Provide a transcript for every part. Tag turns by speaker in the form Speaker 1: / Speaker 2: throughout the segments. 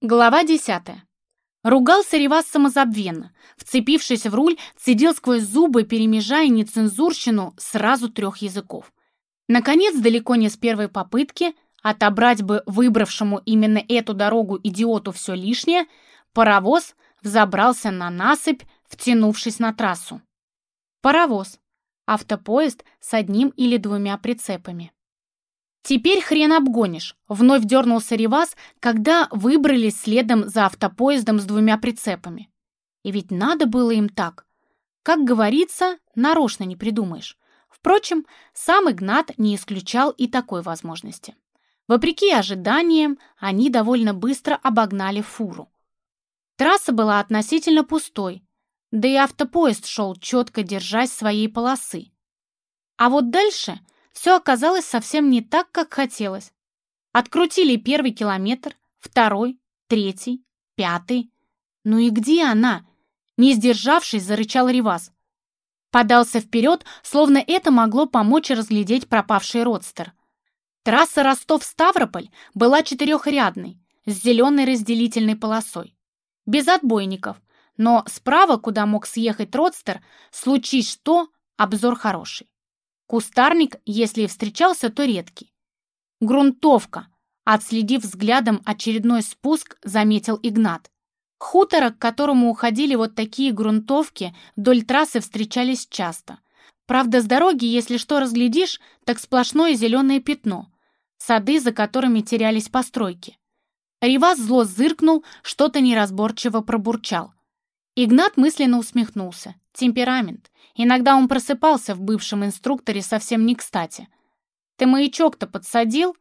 Speaker 1: Глава десятая. Ругался Ревас самозабвенно. Вцепившись в руль, цедил сквозь зубы, перемежая нецензурщину сразу трех языков. Наконец, далеко не с первой попытки, отобрать бы выбравшему именно эту дорогу идиоту все лишнее, паровоз взобрался на насыпь, втянувшись на трассу. Паровоз. Автопоезд с одним или двумя прицепами. «Теперь хрен обгонишь», — вновь дернулся Ревас, когда выбрались следом за автопоездом с двумя прицепами. И ведь надо было им так. Как говорится, нарочно не придумаешь. Впрочем, сам Игнат не исключал и такой возможности. Вопреки ожиданиям, они довольно быстро обогнали фуру. Трасса была относительно пустой, да и автопоезд шел, четко держась своей полосы. А вот дальше все оказалось совсем не так, как хотелось. Открутили первый километр, второй, третий, пятый. Ну и где она? Не сдержавшись, зарычал Ривас. Подался вперед, словно это могло помочь разглядеть пропавший родстер. Трасса Ростов-Ставрополь была четырехрядной, с зеленой разделительной полосой. Без отбойников, но справа, куда мог съехать родстер, случись что, обзор хороший. Кустарник, если и встречался, то редкий. Грунтовка. Отследив взглядом очередной спуск, заметил Игнат. Хутора, к которому уходили вот такие грунтовки, вдоль трассы встречались часто. Правда, с дороги, если что разглядишь, так сплошное зеленое пятно. Сады, за которыми терялись постройки. Ривас зло зыркнул, что-то неразборчиво пробурчал. Игнат мысленно усмехнулся. Темперамент. Иногда он просыпался в бывшем инструкторе совсем не кстати. «Ты маячок-то подсадил?»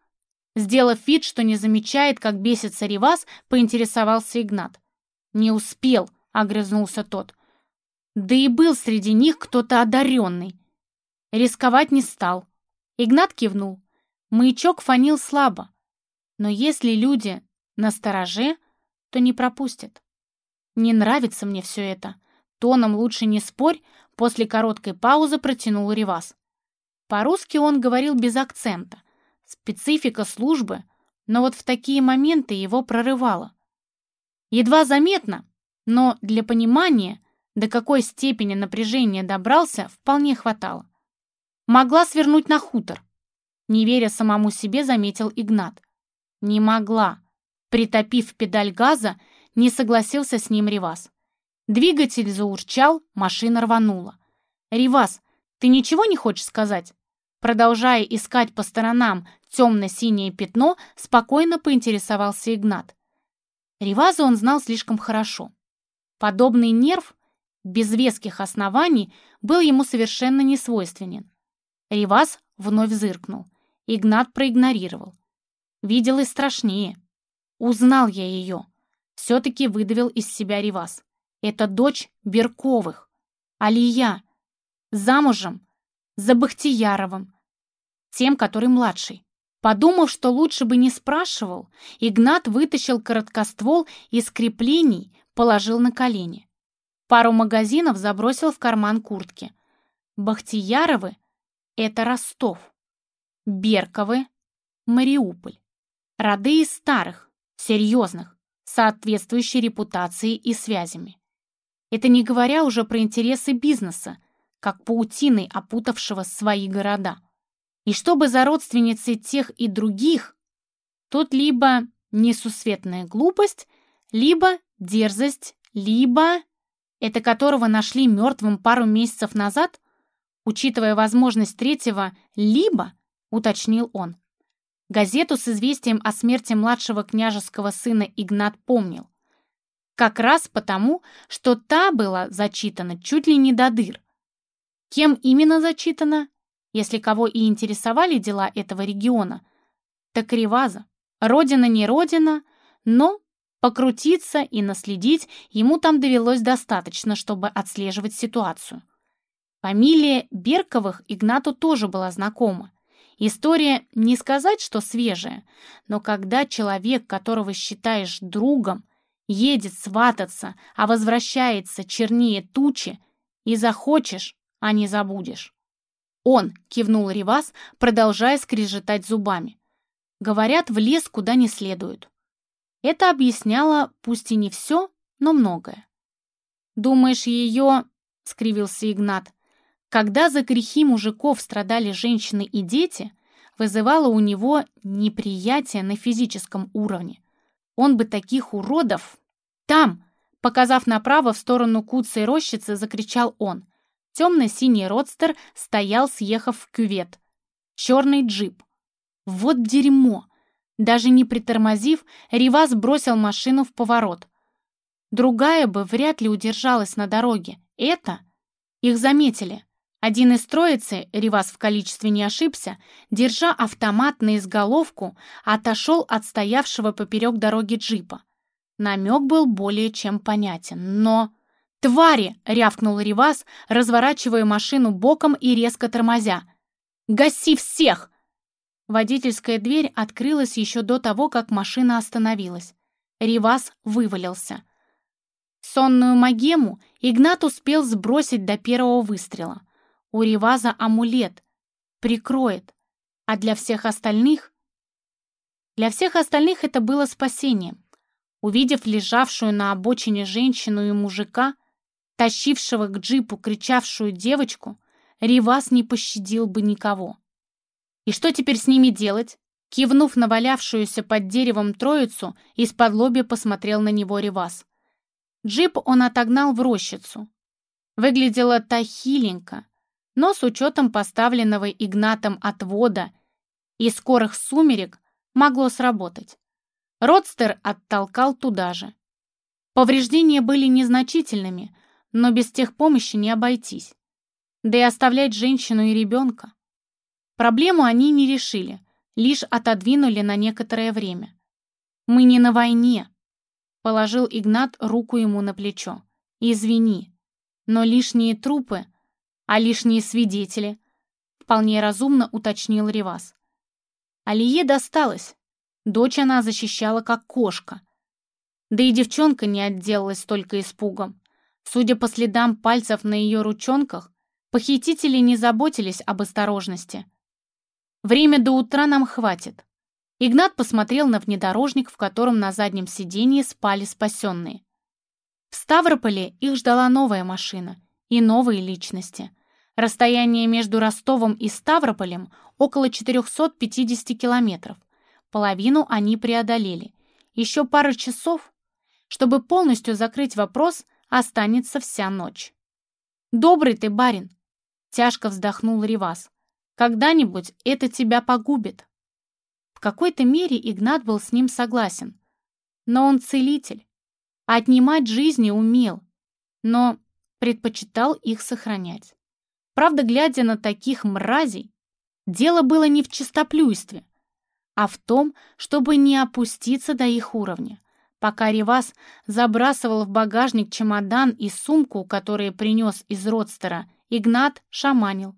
Speaker 1: Сделав вид, что не замечает, как бесится Ривас, поинтересовался Игнат. «Не успел», — огрызнулся тот. «Да и был среди них кто-то одаренный». Рисковать не стал. Игнат кивнул. Маячок фонил слабо. Но если люди на стороже, то не пропустят. Не нравится мне все это. Тоном лучше не спорь, после короткой паузы протянул Ривас. По-русски он говорил без акцента. Специфика службы, но вот в такие моменты его прорывало. Едва заметно, но для понимания, до какой степени напряжения добрался, вполне хватало. Могла свернуть на хутор. Не веря самому себе, заметил Игнат. Не могла. Притопив педаль газа, не согласился с ним Ривас. Двигатель заурчал, машина рванула. «Ривас, ты ничего не хочешь сказать?» Продолжая искать по сторонам темно-синее пятно, спокойно поинтересовался Игнат. Риваза он знал слишком хорошо. Подобный нерв, без веских оснований, был ему совершенно не свойственен. Риваз вновь зыркнул. Игнат проигнорировал. Видел и страшнее. Узнал я ее. Все-таки выдавил из себя Риваз. Это дочь Берковых. Алия. Замужем. За Бахтияровым. Тем, который младший. Подумав, что лучше бы не спрашивал, Игнат вытащил короткоствол из креплений, положил на колени. Пару магазинов забросил в карман куртки. Бахтияровы — это Ростов. Берковы — Мариуполь. Роды из старых, серьезных, соответствующей репутацией и связями. Это не говоря уже про интересы бизнеса, как паутиной опутавшего свои города. И чтобы за родственницей тех и других, тут либо несусветная глупость, либо дерзость, либо... Это которого нашли мертвым пару месяцев назад, учитывая возможность третьего «либо», уточнил он. Газету с известием о смерти младшего княжеского сына Игнат помнил. Как раз потому, что та была зачитана чуть ли не до дыр. Кем именно зачитана? Если кого и интересовали дела этого региона, так Реваза. Родина не родина, но покрутиться и наследить ему там довелось достаточно, чтобы отслеживать ситуацию. Фамилия Берковых Игнату тоже была знакома. История не сказать, что свежая, но когда человек, которого считаешь другом, едет свататься, а возвращается чернее тучи, и захочешь, а не забудешь. Он, кивнул Ривас, продолжая скрежетать зубами. Говорят, в лес куда не следует. Это объясняло, пусть и не все, но многое. «Думаешь, ее...» — скривился Игнат. «Когда за грехи мужиков страдали женщины и дети, вызывало у него неприятие на физическом уровне. Он бы таких уродов... Там!» Показав направо в сторону куца и рощицы, закричал он. Темно-синий родстер стоял, съехав в кювет. Черный джип. Вот дерьмо! Даже не притормозив, Ривас бросил машину в поворот. Другая бы вряд ли удержалась на дороге. Это? Их заметили. Один из троицы, Ривас в количестве не ошибся, держа автомат на изголовку, отошел от стоявшего поперек дороги джипа. Намек был более чем понятен, но... «Твари!» — рявкнул Ривас, разворачивая машину боком и резко тормозя. «Гаси всех!» Водительская дверь открылась еще до того, как машина остановилась. Ривас вывалился. Сонную магему Игнат успел сбросить до первого выстрела. У Риваза амулет. Прикроет. А для всех остальных... Для всех остальных это было спасением. Увидев лежавшую на обочине женщину и мужика, тащившего к джипу кричавшую девочку, Ривас не пощадил бы никого. И что теперь с ними делать? Кивнув на валявшуюся под деревом троицу, из-под лоби посмотрел на него Ривас. Джип он отогнал в рощицу. Выглядела та хиленько, но с учетом поставленного Игнатом отвода и скорых сумерек могло сработать. Родстер оттолкал туда же. Повреждения были незначительными, но без техпомощи не обойтись. Да и оставлять женщину и ребенка. Проблему они не решили, лишь отодвинули на некоторое время. «Мы не на войне», — положил Игнат руку ему на плечо. «Извини, но лишние трупы, а лишние свидетели», — вполне разумно уточнил Ривас. Алие досталось, Дочь она защищала как кошка. Да и девчонка не отделалась только испугом. Судя по следам пальцев на ее ручонках, похитители не заботились об осторожности. Время до утра нам хватит. Игнат посмотрел на внедорожник, в котором на заднем сиденье спали спасенные. В Ставрополе их ждала новая машина и новые личности. Расстояние между Ростовом и Ставрополем около 450 километров. Половину они преодолели. Еще пару часов, чтобы полностью закрыть вопрос, останется вся ночь. «Добрый ты, барин!» — тяжко вздохнул Ривас. «Когда-нибудь это тебя погубит». В какой-то мере Игнат был с ним согласен. Но он целитель. Отнимать жизни умел, но предпочитал их сохранять. Правда, глядя на таких мразей, дело было не в чистоплюйстве — а в том, чтобы не опуститься до их уровня. Пока Ривас забрасывал в багажник чемодан и сумку, которые принес из родстера, Игнат шаманил.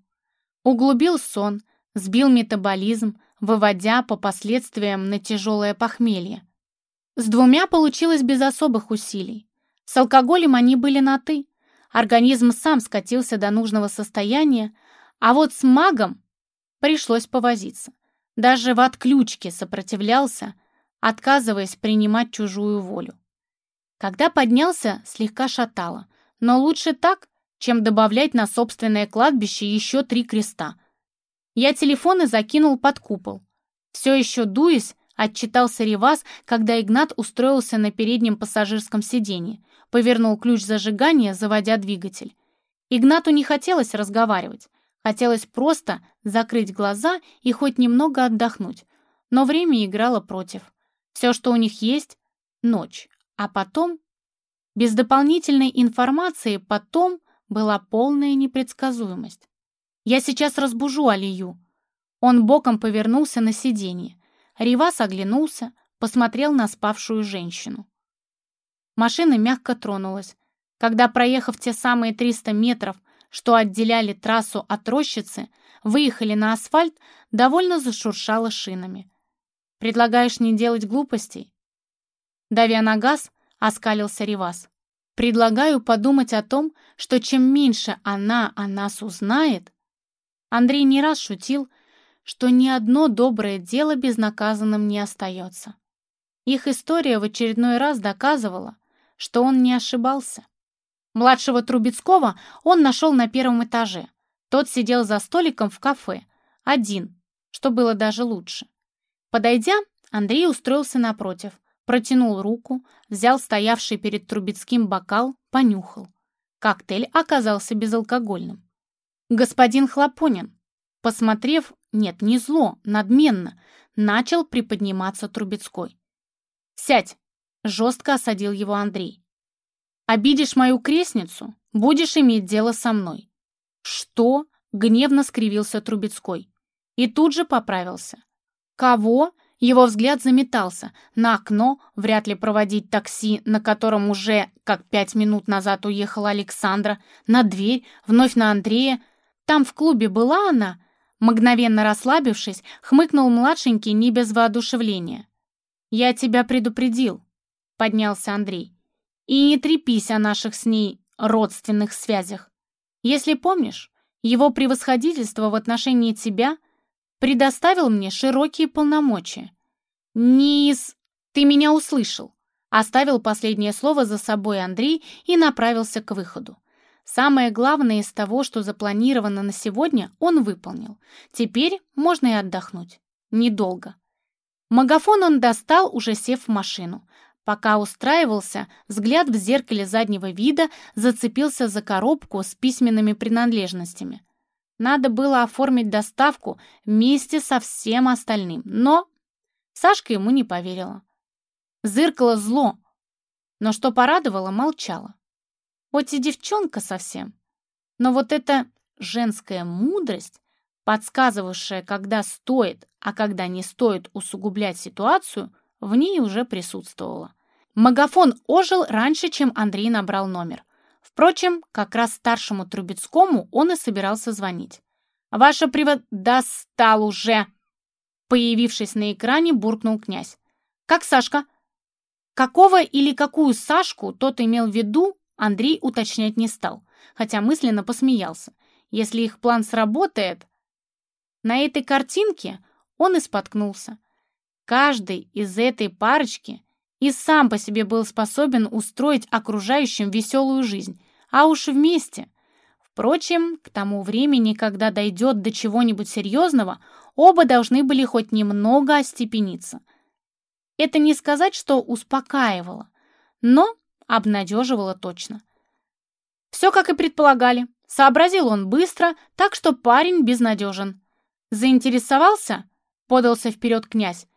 Speaker 1: Углубил сон, сбил метаболизм, выводя по последствиям на тяжелое похмелье. С двумя получилось без особых усилий. С алкоголем они были на «ты». Организм сам скатился до нужного состояния, а вот с магом пришлось повозиться. Даже в отключке сопротивлялся, отказываясь принимать чужую волю. Когда поднялся, слегка шатало, но лучше так, чем добавлять на собственное кладбище еще три креста. Я телефоны закинул под купол. Все еще дуясь, отчитался Ривас, когда Игнат устроился на переднем пассажирском сиденье, повернул ключ зажигания, заводя двигатель. Игнату не хотелось разговаривать. Хотелось просто закрыть глаза и хоть немного отдохнуть, но время играло против. Все, что у них есть — ночь, а потом... Без дополнительной информации потом была полная непредсказуемость. «Я сейчас разбужу Алию». Он боком повернулся на сиденье. Ривас оглянулся, посмотрел на спавшую женщину. Машина мягко тронулась. Когда, проехав те самые 300 метров, что отделяли трассу от рощицы, выехали на асфальт, довольно зашуршало шинами. «Предлагаешь не делать глупостей?» Давя на газ, оскалился Ривас. «Предлагаю подумать о том, что чем меньше она о нас узнает...» Андрей не раз шутил, что ни одно доброе дело безнаказанным не остается. Их история в очередной раз доказывала, что он не ошибался. Младшего Трубецкого он нашел на первом этаже. Тот сидел за столиком в кафе, один, что было даже лучше. Подойдя, Андрей устроился напротив, протянул руку, взял стоявший перед Трубецким бокал, понюхал. Коктейль оказался безалкогольным. Господин Хлопонин, посмотрев, нет, не зло, надменно, начал приподниматься Трубецкой. «Сядь!» — жестко осадил его Андрей. «Обидишь мою крестницу, будешь иметь дело со мной». «Что?» — гневно скривился Трубецкой. И тут же поправился. «Кого?» Его взгляд заметался. На окно, вряд ли проводить такси, на котором уже, как пять минут назад уехала Александра, на дверь, вновь на Андрея. Там в клубе была она? Мгновенно расслабившись, хмыкнул младшенький не без воодушевления. «Я тебя предупредил», — поднялся Андрей. «И не трепись о наших с ней родственных связях. Если помнишь, его превосходительство в отношении тебя — предоставил мне широкие полномочия. «Низ, ты меня услышал!» Оставил последнее слово за собой Андрей и направился к выходу. Самое главное из того, что запланировано на сегодня, он выполнил. Теперь можно и отдохнуть. Недолго. Магафон он достал, уже сев в машину. Пока устраивался, взгляд в зеркале заднего вида зацепился за коробку с письменными принадлежностями. Надо было оформить доставку вместе со всем остальным, но Сашка ему не поверила. Зыркало зло, но что порадовало, молчала. Хоть и девчонка совсем, но вот эта женская мудрость, подсказывавшая, когда стоит, а когда не стоит усугублять ситуацию, в ней уже присутствовала. Магафон ожил раньше, чем Андрей набрал номер. Впрочем, как раз старшему Трубецкому он и собирался звонить. «Ваша привод...» «Достал уже!» Появившись на экране, буркнул князь. «Как Сашка?» Какого или какую Сашку тот имел в виду, Андрей уточнять не стал, хотя мысленно посмеялся. Если их план сработает... На этой картинке он и споткнулся. Каждый из этой парочки и сам по себе был способен устроить окружающим веселую жизнь, а уж вместе. Впрочем, к тому времени, когда дойдет до чего-нибудь серьезного, оба должны были хоть немного остепениться. Это не сказать, что успокаивало, но обнадеживало точно. Все, как и предполагали. Сообразил он быстро, так что парень безнадежен. «Заинтересовался?» — подался вперед князь.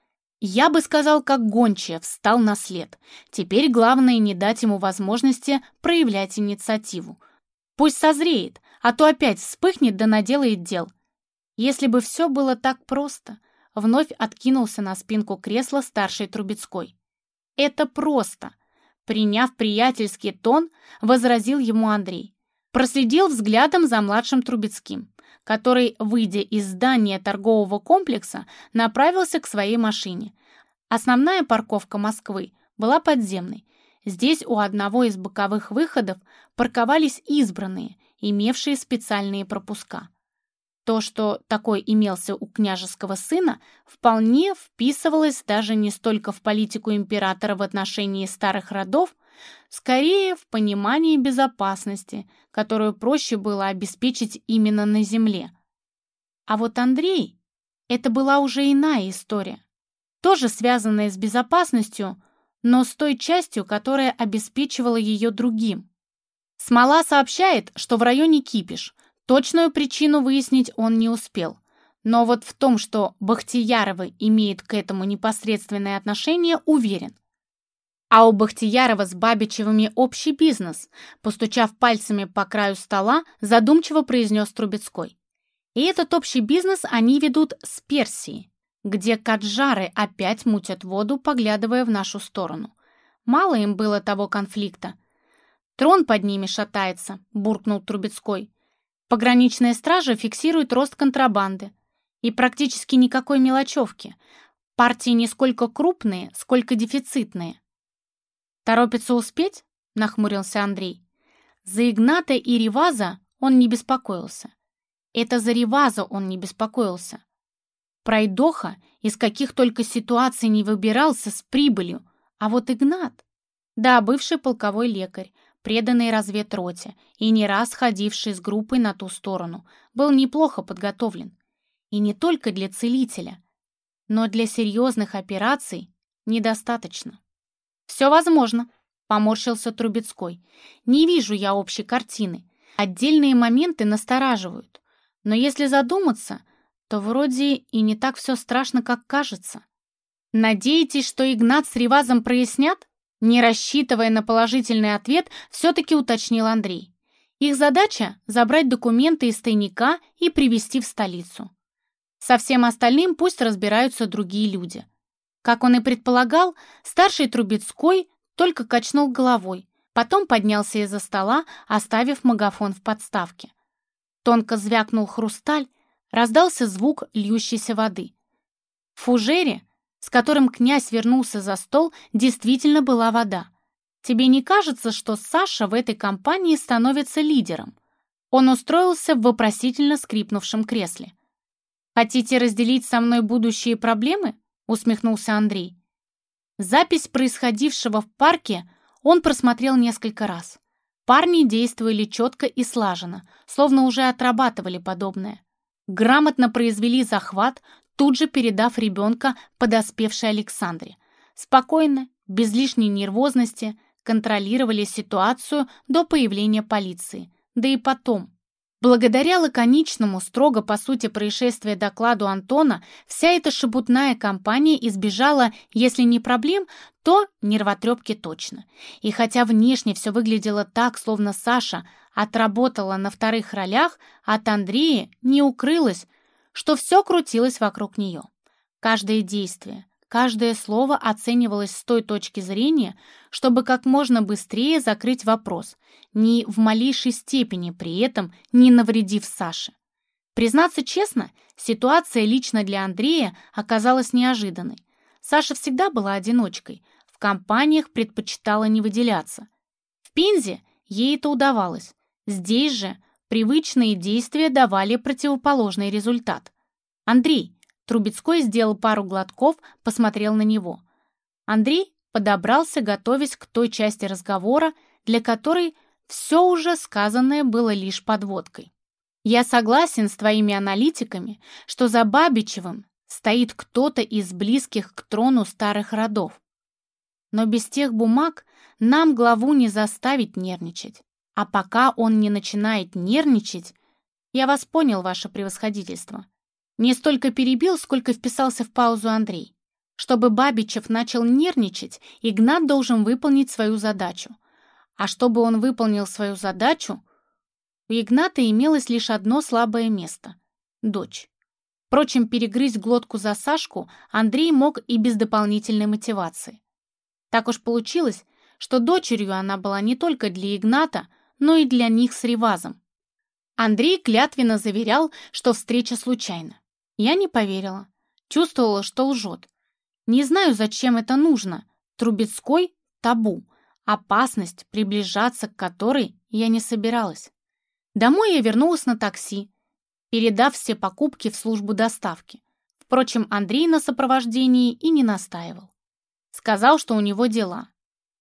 Speaker 1: Я бы сказал, как гончая встал на след. Теперь главное не дать ему возможности проявлять инициативу. Пусть созреет, а то опять вспыхнет да наделает дел. Если бы все было так просто, вновь откинулся на спинку кресла старшей Трубецкой. Это просто. Приняв приятельский тон, возразил ему Андрей. Проследил взглядом за младшим Трубецким который, выйдя из здания торгового комплекса, направился к своей машине. Основная парковка Москвы была подземной. Здесь у одного из боковых выходов парковались избранные, имевшие специальные пропуска. То, что такой имелся у княжеского сына, вполне вписывалось даже не столько в политику императора в отношении старых родов, Скорее, в понимании безопасности, которую проще было обеспечить именно на земле. А вот Андрей — это была уже иная история, тоже связанная с безопасностью, но с той частью, которая обеспечивала ее другим. Смола сообщает, что в районе Кипиш. Точную причину выяснить он не успел. Но вот в том, что Бахтияровы имеет к этому непосредственное отношение, уверен. А у Бахтиярова с Бабичевыми общий бизнес, постучав пальцами по краю стола, задумчиво произнес Трубецкой. И этот общий бизнес они ведут с Персии, где каджары опять мутят воду, поглядывая в нашу сторону. Мало им было того конфликта. Трон под ними шатается, буркнул Трубецкой. Пограничная стража фиксирует рост контрабанды. И практически никакой мелочевки. Партии не сколько крупные, сколько дефицитные. «Торопится успеть?» — нахмурился Андрей. За Игната и Реваза он не беспокоился. Это за Реваза он не беспокоился. Пройдоха из каких только ситуаций не выбирался с прибылью. А вот Игнат... Да, бывший полковой лекарь, преданный разведроте и не раз ходивший с группой на ту сторону, был неплохо подготовлен. И не только для целителя, но для серьезных операций недостаточно. «Все возможно», — поморщился Трубецкой. «Не вижу я общей картины. Отдельные моменты настораживают. Но если задуматься, то вроде и не так все страшно, как кажется. Надеетесь, что Игнат с Ревазом прояснят?» Не рассчитывая на положительный ответ, все-таки уточнил Андрей. Их задача – забрать документы из тайника и привезти в столицу. Со всем остальным пусть разбираются другие люди. Как он и предполагал, старший Трубецкой только качнул головой, потом поднялся из-за стола, оставив магафон в подставке. Тонко звякнул хрусталь, раздался звук льющейся воды. В фужере, с которым князь вернулся за стол, действительно была вода. Тебе не кажется, что Саша в этой компании становится лидером? Он устроился в вопросительно скрипнувшем кресле. «Хотите разделить со мной будущие проблемы?» — усмехнулся Андрей. Запись происходившего в парке он просмотрел несколько раз. Парни действовали четко и слаженно, словно уже отрабатывали подобное. Грамотно произвели захват, тут же передав ребенка подоспевшей Александре. Спокойно, без лишней нервозности, контролировали ситуацию до появления полиции. Да и потом, Благодаря лаконичному, строго по сути происшествия докладу Антона, вся эта шебутная компания избежала, если не проблем, то нервотрепки точно. И хотя внешне все выглядело так, словно Саша отработала на вторых ролях, от Андрея не укрылось, что все крутилось вокруг нее. Каждое действие, Каждое слово оценивалось с той точки зрения, чтобы как можно быстрее закрыть вопрос, ни в малейшей степени при этом не навредив Саше. Признаться честно, ситуация лично для Андрея оказалась неожиданной. Саша всегда была одиночкой, в компаниях предпочитала не выделяться. В Пензе ей это удавалось. Здесь же привычные действия давали противоположный результат. «Андрей, Трубецкой сделал пару глотков, посмотрел на него. Андрей подобрался, готовясь к той части разговора, для которой все уже сказанное было лишь подводкой. «Я согласен с твоими аналитиками, что за Бабичевым стоит кто-то из близких к трону старых родов. Но без тех бумаг нам главу не заставить нервничать. А пока он не начинает нервничать, я вас понял, ваше превосходительство. Не столько перебил, сколько вписался в паузу Андрей. Чтобы Бабичев начал нервничать, Игнат должен выполнить свою задачу. А чтобы он выполнил свою задачу, у Игната имелось лишь одно слабое место — дочь. Впрочем, перегрызть глотку за Сашку Андрей мог и без дополнительной мотивации. Так уж получилось, что дочерью она была не только для Игната, но и для них с Ревазом. Андрей клятвенно заверял, что встреча случайна. Я не поверила. Чувствовала, что лжет. Не знаю, зачем это нужно. Трубецкой — табу. Опасность, приближаться к которой я не собиралась. Домой я вернулась на такси, передав все покупки в службу доставки. Впрочем, Андрей на сопровождении и не настаивал. Сказал, что у него дела.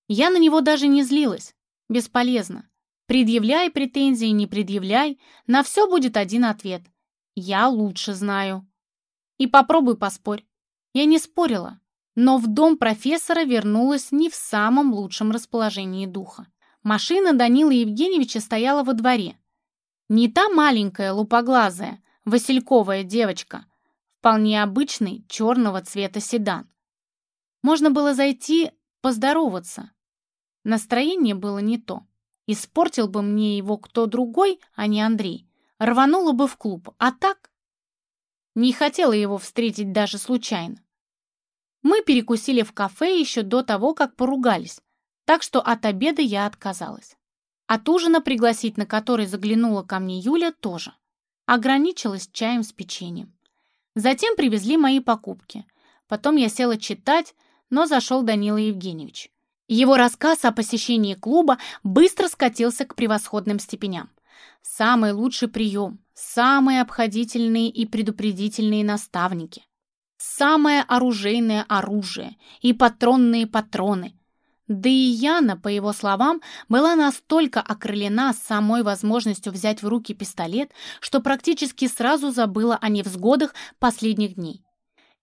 Speaker 1: Я на него даже не злилась. Бесполезно. Предъявляй претензии, не предъявляй, на все будет один ответ. Я лучше знаю. И попробуй поспорь. Я не спорила, но в дом профессора вернулась не в самом лучшем расположении духа. Машина Данила Евгеньевича стояла во дворе. Не та маленькая, лупоглазая, васильковая девочка, вполне обычный черного цвета седан. Можно было зайти поздороваться. Настроение было не то. Испортил бы мне его кто другой, а не Андрей рванула бы в клуб, а так... Не хотела его встретить даже случайно. Мы перекусили в кафе еще до того, как поругались, так что от обеда я отказалась. От ужина пригласить, на который заглянула ко мне Юля, тоже. Ограничилась чаем с печеньем. Затем привезли мои покупки. Потом я села читать, но зашел Данила Евгеньевич. Его рассказ о посещении клуба быстро скатился к превосходным степеням. Самый лучший прием, самые обходительные и предупредительные наставники. самое оружейное оружие и патронные патроны. Да и Яна, по его словам, была настолько окрылена самой возможностью взять в руки пистолет, что практически сразу забыла о невзгодах последних дней.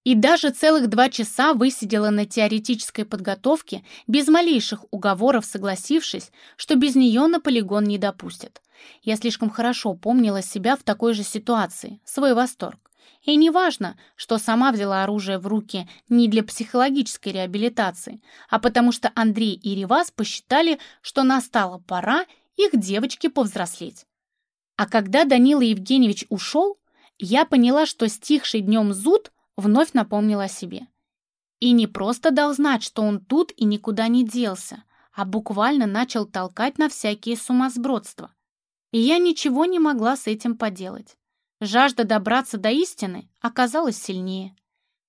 Speaker 1: И даже целых два часа высидела на теоретической подготовке, без малейших уговоров согласившись, что без нее на полигон не допустят. Я слишком хорошо помнила себя в такой же ситуации, свой восторг. И не важно, что сама взяла оружие в руки не для психологической реабилитации, а потому что Андрей и Ривас посчитали, что настала пора их девочке повзрослеть. А когда Данила Евгеньевич ушел, я поняла, что стихший днем зуд вновь напомнил о себе. И не просто дал знать, что он тут и никуда не делся, а буквально начал толкать на всякие сумасбродства. И я ничего не могла с этим поделать. Жажда добраться до истины оказалась сильнее.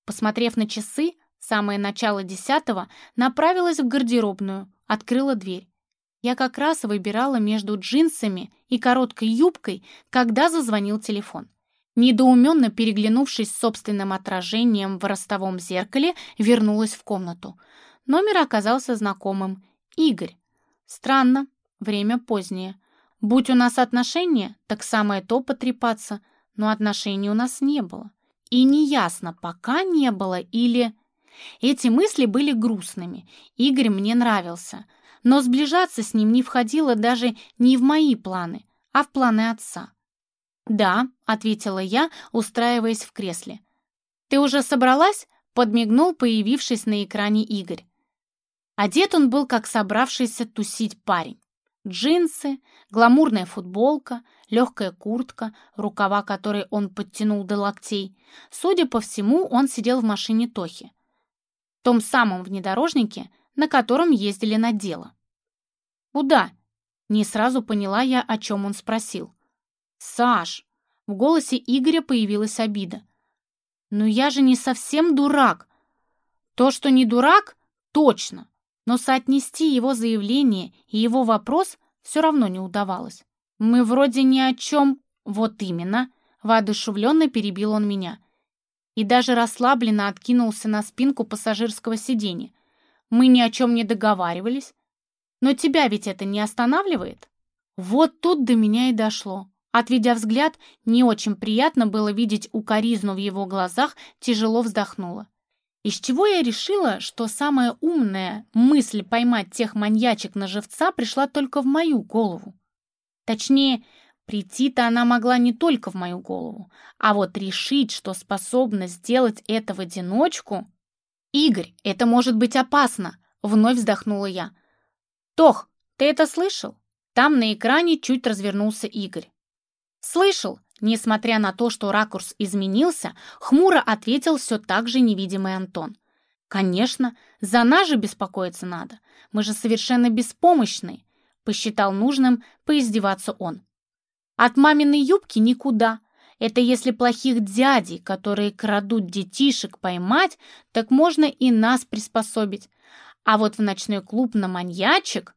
Speaker 1: Посмотрев на часы, самое начало десятого, направилась в гардеробную, открыла дверь. Я как раз выбирала между джинсами и короткой юбкой, когда зазвонил телефон. Недоуменно переглянувшись с собственным отражением в ростовом зеркале, вернулась в комнату. Номер оказался знакомым. Игорь. Странно, время позднее. Будь у нас отношения, так самое то потрепаться — но отношений у нас не было. И неясно, пока не было или... Эти мысли были грустными. Игорь мне нравился, но сближаться с ним не входило даже не в мои планы, а в планы отца. «Да», — ответила я, устраиваясь в кресле. «Ты уже собралась?» — подмигнул появившись на экране Игорь. Одет он был как собравшийся тусить парень. Джинсы, гламурная футболка, легкая куртка, рукава которой он подтянул до локтей. Судя по всему, он сидел в машине Тохи. Том самом внедорожнике, на котором ездили на дело. «Куда?» Не сразу поняла я, о чем он спросил. «Саш!» В голосе Игоря появилась обида. «Ну я же не совсем дурак!» «То, что не дурак, точно!» но соотнести его заявление и его вопрос все равно не удавалось. «Мы вроде ни о чем...» «Вот именно!» — воодушевленно перебил он меня. И даже расслабленно откинулся на спинку пассажирского сиденья. «Мы ни о чем не договаривались. Но тебя ведь это не останавливает?» Вот тут до меня и дошло. Отведя взгляд, не очень приятно было видеть укоризну в его глазах, тяжело вздохнула. Из чего я решила, что самая умная мысль поймать тех маньячек на живца пришла только в мою голову. Точнее, прийти-то она могла не только в мою голову, а вот решить, что способна сделать это в одиночку... «Игорь, это может быть опасно!» — вновь вздохнула я. «Тох, ты это слышал?» Там на экране чуть развернулся Игорь. «Слышал!» Несмотря на то, что ракурс изменился, хмуро ответил все так же невидимый Антон. «Конечно, за нас же беспокоиться надо. Мы же совершенно беспомощные», — посчитал нужным поиздеваться он. «От маминой юбки никуда. Это если плохих дядей, которые крадут детишек, поймать, так можно и нас приспособить. А вот в ночной клуб на маньячек...»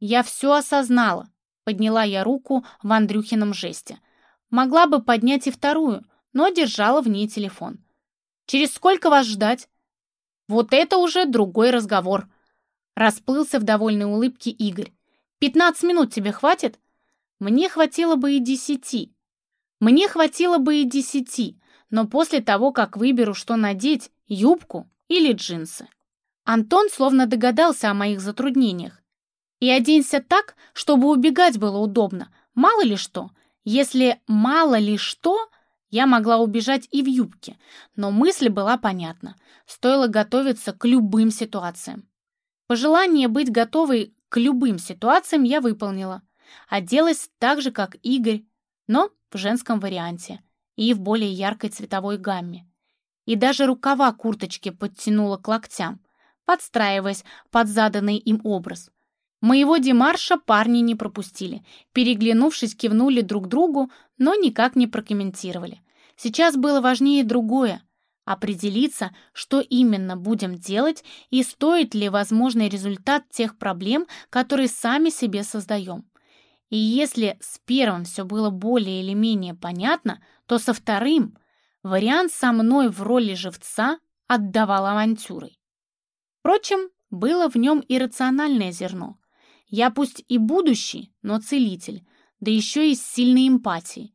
Speaker 1: «Я все осознала», — подняла я руку в Андрюхином жесте — Могла бы поднять и вторую, но держала в ней телефон. «Через сколько вас ждать?» «Вот это уже другой разговор», — расплылся в довольной улыбке Игорь. «Пятнадцать минут тебе хватит?» «Мне хватило бы и десяти». «Мне хватило бы и десяти, но после того, как выберу, что надеть, юбку или джинсы». Антон словно догадался о моих затруднениях. «И оденься так, чтобы убегать было удобно, мало ли что, если мало ли что, я могла убежать и в юбке, но мысль была понятна. Стоило готовиться к любым ситуациям. Пожелание быть готовой к любым ситуациям я выполнила. Оделась так же, как Игорь, но в женском варианте и в более яркой цветовой гамме. И даже рукава курточки подтянула к локтям, подстраиваясь под заданный им образ. Моего демарша парни не пропустили. Переглянувшись, кивнули друг другу, но никак не прокомментировали. Сейчас было важнее другое — определиться, что именно будем делать и стоит ли возможный результат тех проблем, которые сами себе создаем. И если с первым все было более или менее понятно, то со вторым Вариант со мной в роли живца отдавал авантюрой. Впрочем, было в нем иррациональное зерно. Я пусть и будущий, но целитель, да еще и с сильной эмпатией.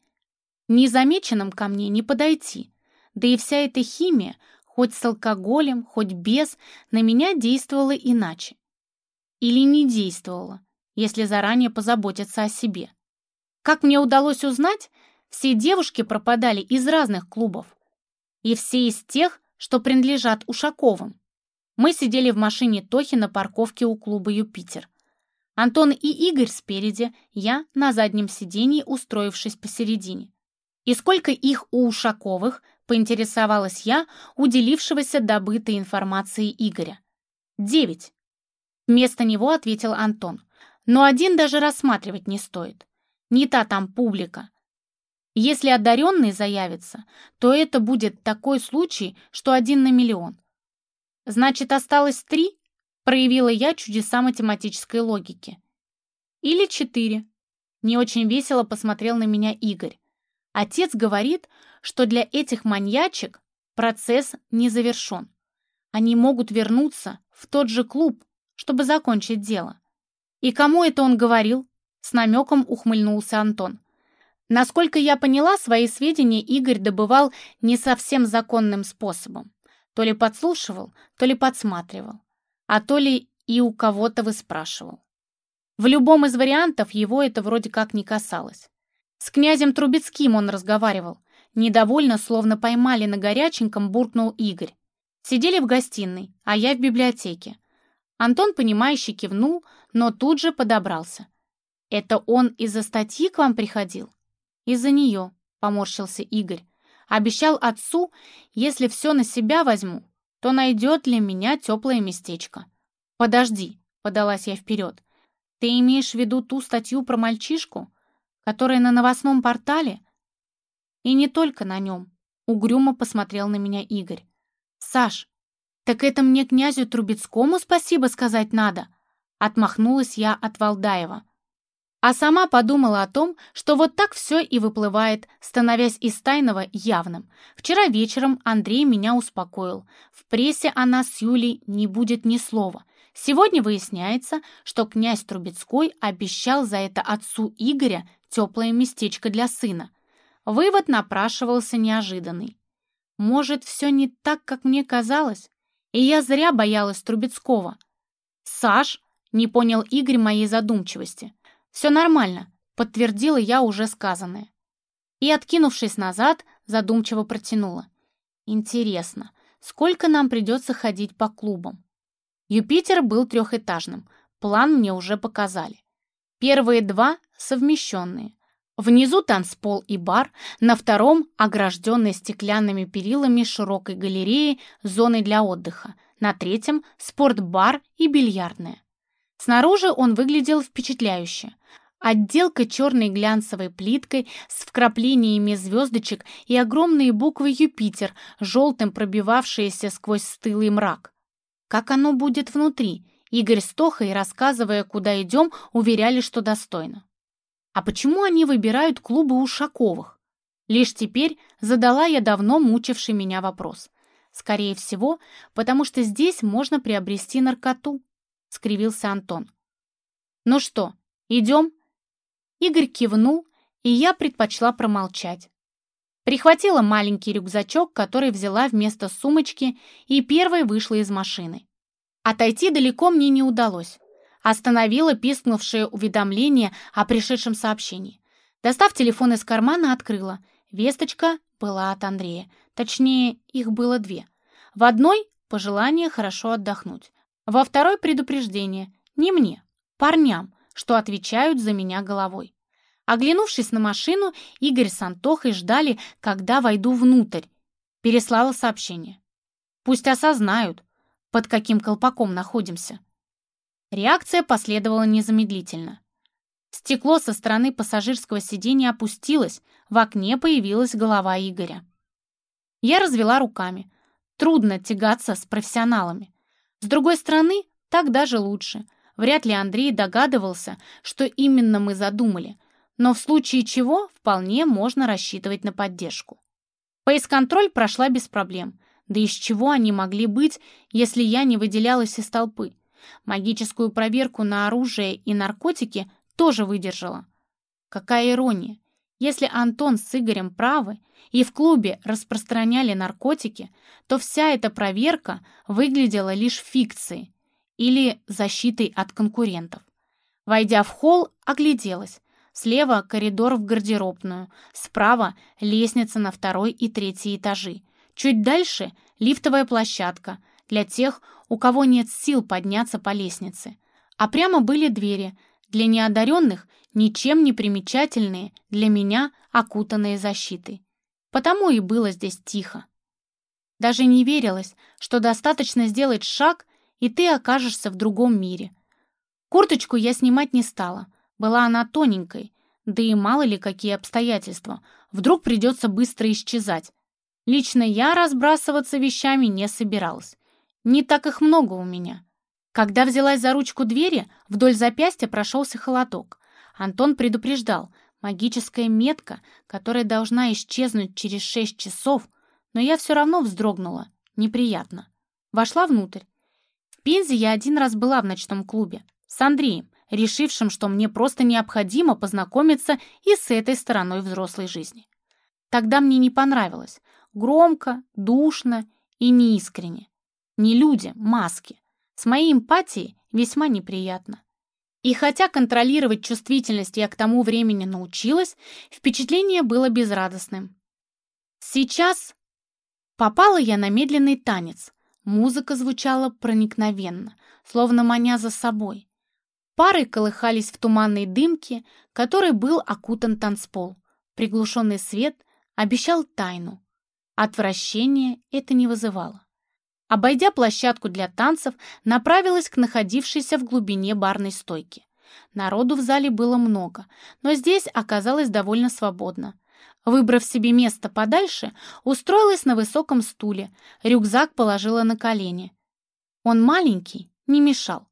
Speaker 1: Незамеченным ко мне не подойти, да и вся эта химия, хоть с алкоголем, хоть без, на меня действовала иначе. Или не действовала, если заранее позаботиться о себе. Как мне удалось узнать, все девушки пропадали из разных клубов. И все из тех, что принадлежат Ушаковым. Мы сидели в машине Тохи на парковке у клуба «Юпитер». Антон и Игорь спереди, я на заднем сидении, устроившись посередине. И сколько их у Ушаковых, поинтересовалась я, уделившегося добытой информацией Игоря. Девять. Вместо него ответил Антон. Но один даже рассматривать не стоит. Не та там публика. Если одаренный заявится, то это будет такой случай, что один на миллион. Значит, осталось три? Проявила я чудеса математической логики. Или четыре. Не очень весело посмотрел на меня Игорь. Отец говорит, что для этих маньячек процесс не завершен. Они могут вернуться в тот же клуб, чтобы закончить дело. И кому это он говорил? С намеком ухмыльнулся Антон. Насколько я поняла, свои сведения Игорь добывал не совсем законным способом. То ли подслушивал, то ли подсматривал, а то ли и у кого-то выспрашивал. В любом из вариантов его это вроде как не касалось. С князем Трубецким он разговаривал. Недовольно, словно поймали на горяченьком, буркнул Игорь. Сидели в гостиной, а я в библиотеке. Антон, понимающе кивнул, но тут же подобрался. «Это он из-за статьи к вам приходил?» «Из-за нее», — поморщился Игорь. «Обещал отцу, если все на себя возьму, то найдет для меня теплое местечко». «Подожди», — подалась я вперед. «Ты имеешь в виду ту статью про мальчишку, которая на новостном портале?» «И не только на нем», — угрюмо посмотрел на меня Игорь. «Саш, так это мне князю Трубецкому спасибо сказать надо?» Отмахнулась я от Валдаева. А сама подумала о том, что вот так все и выплывает, становясь из тайного явным. Вчера вечером Андрей меня успокоил. В прессе о нас с Юлей не будет ни слова. Сегодня выясняется, что князь Трубецкой обещал за это отцу Игоря теплое местечко для сына. Вывод напрашивался неожиданный. Может, все не так, как мне казалось? И я зря боялась Трубецкого. «Саш!» — не понял Игорь моей задумчивости. «Все нормально», — подтвердила я уже сказанное. И, откинувшись назад, задумчиво протянула. «Интересно, сколько нам придется ходить по клубам?» Юпитер был трехэтажным, план мне уже показали. Первые два — совмещенные. Внизу танцпол и бар, на втором — огражденный стеклянными перилами широкой галереи зоной для отдыха, на третьем — спортбар и бильярдная. Снаружи он выглядел впечатляюще. Отделка черной глянцевой плиткой с вкраплениями звездочек и огромные буквы «Юпитер», желтым пробивавшиеся сквозь стылый мрак. Как оно будет внутри? Игорь с Тохой, рассказывая, куда идем, уверяли, что достойно. А почему они выбирают клубы Ушаковых? Лишь теперь задала я давно мучивший меня вопрос. Скорее всего, потому что здесь можно приобрести наркоту. — скривился Антон. «Ну что, идем?» Игорь кивнул, и я предпочла промолчать. Прихватила маленький рюкзачок, который взяла вместо сумочки, и первой вышла из машины. Отойти далеко мне не удалось. Остановила пискнувшее уведомление о пришедшем сообщении. Достав телефон из кармана, открыла. Весточка была от Андрея. Точнее, их было две. В одной — пожелание хорошо отдохнуть. Во второй предупреждение. Не мне, парням, что отвечают за меня головой. Оглянувшись на машину, Игорь с Антохой ждали, когда войду внутрь. Переслала сообщение. Пусть осознают, под каким колпаком находимся. Реакция последовала незамедлительно. Стекло со стороны пассажирского сиденья опустилось, в окне появилась голова Игоря. Я развела руками. Трудно тягаться с профессионалами. С другой стороны, так даже лучше. Вряд ли Андрей догадывался, что именно мы задумали, но в случае чего вполне можно рассчитывать на поддержку. Фейс-контроль прошла без проблем. Да из чего они могли быть, если я не выделялась из толпы? Магическую проверку на оружие и наркотики тоже выдержала. Какая ирония. Если Антон с Игорем правы и в клубе распространяли наркотики, то вся эта проверка выглядела лишь фикцией или защитой от конкурентов. Войдя в холл, огляделась. Слева коридор в гардеробную, справа лестница на второй и третий этажи. Чуть дальше лифтовая площадка для тех, у кого нет сил подняться по лестнице. А прямо были двери, для неодаренных ничем не примечательные, для меня окутанные защитой. Потому и было здесь тихо. Даже не верилось, что достаточно сделать шаг, и ты окажешься в другом мире. Курточку я снимать не стала, была она тоненькой, да и мало ли какие обстоятельства. Вдруг придется быстро исчезать. Лично я разбрасываться вещами не собиралась. Не так их много у меня. Когда взялась за ручку двери, вдоль запястья прошелся холодок. Антон предупреждал, магическая метка, которая должна исчезнуть через шесть часов, но я все равно вздрогнула. Неприятно. Вошла внутрь. В Пензе я один раз была в ночном клубе. С Андреем решившим, что мне просто необходимо познакомиться и с этой стороной взрослой жизни. Тогда мне не понравилось. Громко, душно и неискренне. Не люди, маски. С моей эмпатией весьма неприятно. И хотя контролировать чувствительность я к тому времени научилась, впечатление было безрадостным. Сейчас попала я на медленный танец. Музыка звучала проникновенно, словно маня за собой. Пары колыхались в туманной дымке, которой был окутан танцпол. Приглушенный свет обещал тайну. Отвращение это не вызывало. Обойдя площадку для танцев, направилась к находившейся в глубине барной стойке. Народу в зале было много, но здесь оказалось довольно свободно. Выбрав себе место подальше, устроилась на высоком стуле, рюкзак положила на колени. Он маленький, не мешал.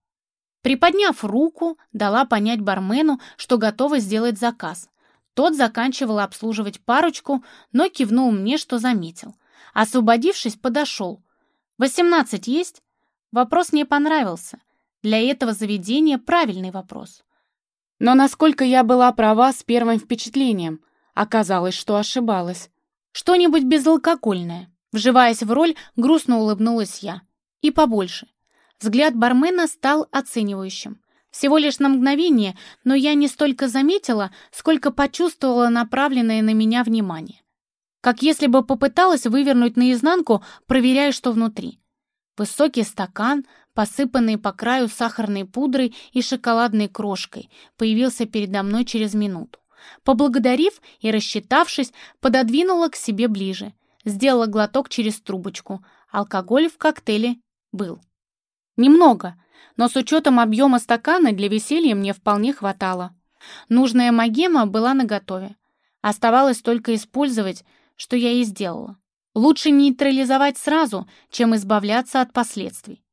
Speaker 1: Приподняв руку, дала понять бармену, что готова сделать заказ. Тот заканчивал обслуживать парочку, но кивнул мне, что заметил. Освободившись, подошел. «Восемнадцать есть?» Вопрос мне понравился. Для этого заведения правильный вопрос. Но насколько я была права с первым впечатлением, оказалось, что ошибалась. Что-нибудь безалкогольное. Вживаясь в роль, грустно улыбнулась я. И побольше. Взгляд бармена стал оценивающим. Всего лишь на мгновение, но я не столько заметила, сколько почувствовала направленное на меня внимание. Как если бы попыталась вывернуть наизнанку, проверяя, что внутри. Высокий стакан, посыпанный по краю сахарной пудрой и шоколадной крошкой, появился передо мной через минуту. Поблагодарив и рассчитавшись, пододвинула к себе ближе. Сделала глоток через трубочку. Алкоголь в коктейле был. Немного, но с учетом объема стакана для веселья мне вполне хватало. Нужная магема была наготове. Оставалось только использовать, что я и сделала. Лучше нейтрализовать сразу, чем избавляться от последствий.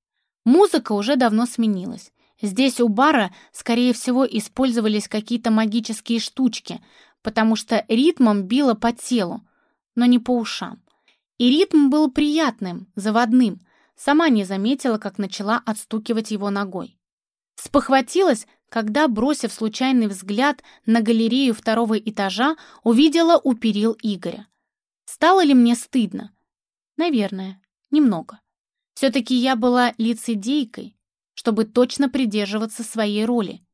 Speaker 1: Музыка уже давно сменилась. Здесь у бара, скорее всего, использовались какие-то магические штучки, потому что ритмом било по телу, но не по ушам. И ритм был приятным, заводным — Сама не заметила, как начала отстукивать его ногой. Спохватилась, когда, бросив случайный взгляд на галерею второго этажа, увидела у перил Игоря. Стало ли мне стыдно? Наверное, немного. Все-таки я была лицедейкой, чтобы точно придерживаться своей роли.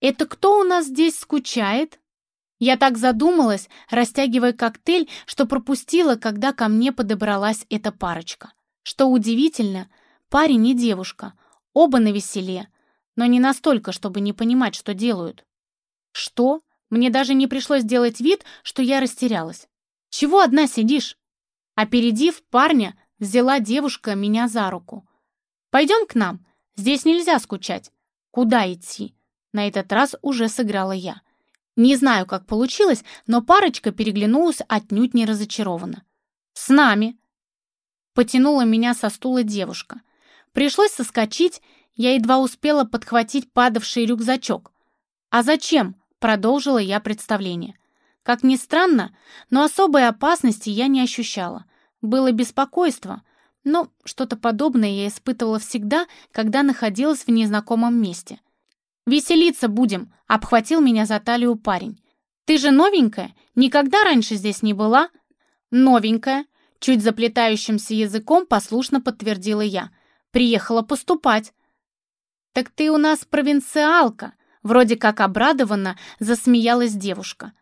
Speaker 1: «Это кто у нас здесь скучает?» Я так задумалась, растягивая коктейль, что пропустила, когда ко мне подобралась эта парочка. Что удивительно, парень и девушка, оба на веселе, но не настолько, чтобы не понимать, что делают. Что? Мне даже не пришлось делать вид, что я растерялась. Чего одна сидишь? Опередив парня, взяла девушка меня за руку. Пойдем к нам, здесь нельзя скучать. Куда идти? На этот раз уже сыграла я. Не знаю, как получилось, но парочка переглянулась отнюдь не разочарованно. «С нами!» Потянула меня со стула девушка. Пришлось соскочить, я едва успела подхватить падавший рюкзачок. «А зачем?» — продолжила я представление. Как ни странно, но особой опасности я не ощущала. Было беспокойство, но что-то подобное я испытывала всегда, когда находилась в незнакомом месте. «Веселиться будем», — обхватил меня за талию парень. «Ты же новенькая? Никогда раньше здесь не была?» «Новенькая», — чуть заплетающимся языком послушно подтвердила я. «Приехала поступать». «Так ты у нас провинциалка», — вроде как обрадованно засмеялась девушка.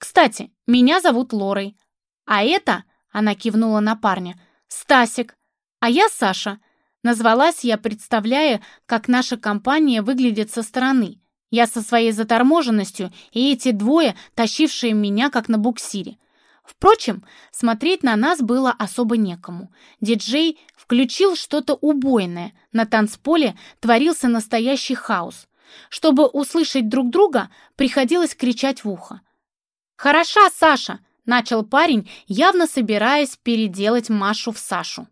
Speaker 1: «Кстати, меня зовут Лорой, а это...» — она кивнула на парня. «Стасик, а я Саша». Назвалась я, представляя, как наша компания выглядит со стороны. Я со своей заторможенностью и эти двое, тащившие меня как на буксире. Впрочем, смотреть на нас было особо некому. Диджей включил что-то убойное. На танцполе творился настоящий хаос. Чтобы услышать друг друга, приходилось кричать в ухо. «Хороша, Саша!» — начал парень, явно собираясь переделать Машу в Сашу.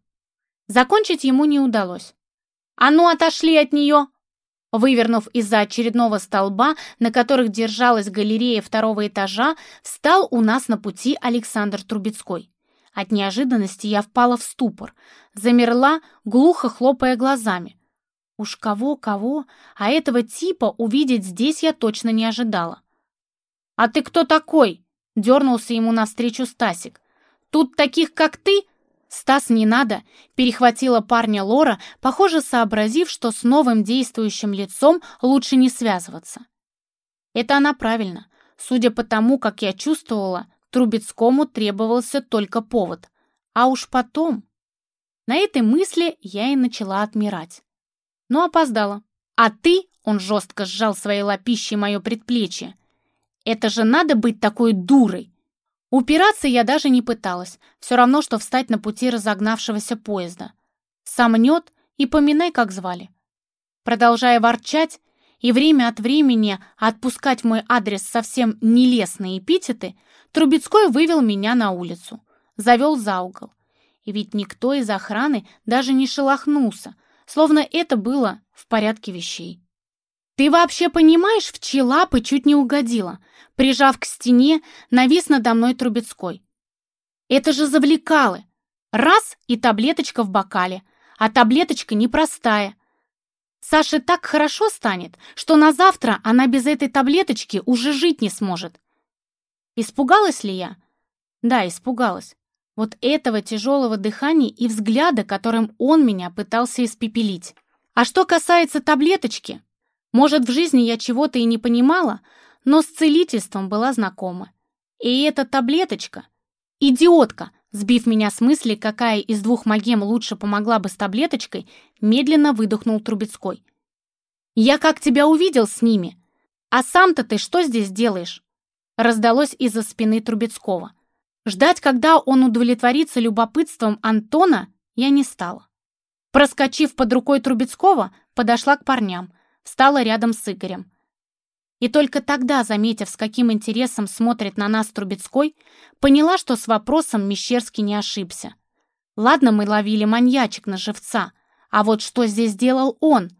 Speaker 1: Закончить ему не удалось. «А ну, отошли от нее!» Вывернув из-за очередного столба, на которых держалась галерея второго этажа, встал у нас на пути Александр Трубецкой. От неожиданности я впала в ступор, замерла, глухо хлопая глазами. Уж кого-кого, а этого типа увидеть здесь я точно не ожидала. «А ты кто такой?» — дернулся ему навстречу Стасик. «Тут таких, как ты, «Стас, не надо!» — перехватила парня Лора, похоже, сообразив, что с новым действующим лицом лучше не связываться. Это она правильно. Судя по тому, как я чувствовала, Трубецкому требовался только повод. А уж потом... На этой мысли я и начала отмирать. Но опоздала. «А ты...» — он жестко сжал своей лапищей мое предплечье. «Это же надо быть такой дурой!» Упираться я даже не пыталась, все равно, что встать на пути разогнавшегося поезда. Сомнет и поминай, как звали. Продолжая ворчать и время от времени отпускать мой адрес совсем нелестные эпитеты, Трубецкой вывел меня на улицу, завел за угол. И ведь никто из охраны даже не шелохнулся, словно это было в порядке вещей. «Ты вообще понимаешь, в чьи лапы чуть не угодила?» Прижав к стене, навис надо мной Трубецкой. «Это же завлекалы! Раз — и таблеточка в бокале, а таблеточка непростая. Саше так хорошо станет, что на завтра она без этой таблеточки уже жить не сможет». Испугалась ли я? Да, испугалась. Вот этого тяжелого дыхания и взгляда, которым он меня пытался испепелить. А что касается таблеточки, может, в жизни я чего-то и не понимала, но с целительством была знакома. И эта таблеточка... Идиотка! Сбив меня с мысли, какая из двух магем лучше помогла бы с таблеточкой, медленно выдохнул Трубецкой. «Я как тебя увидел с ними! А сам-то ты что здесь делаешь?» Раздалось из-за спины Трубецкого. Ждать, когда он удовлетворится любопытством Антона, я не стала. Проскочив под рукой Трубецкого, подошла к парням, встала рядом с Игорем. И только тогда, заметив, с каким интересом смотрит на нас Трубецкой, поняла, что с вопросом Мещерский не ошибся. Ладно, мы ловили маньячек на живца, а вот что здесь делал он?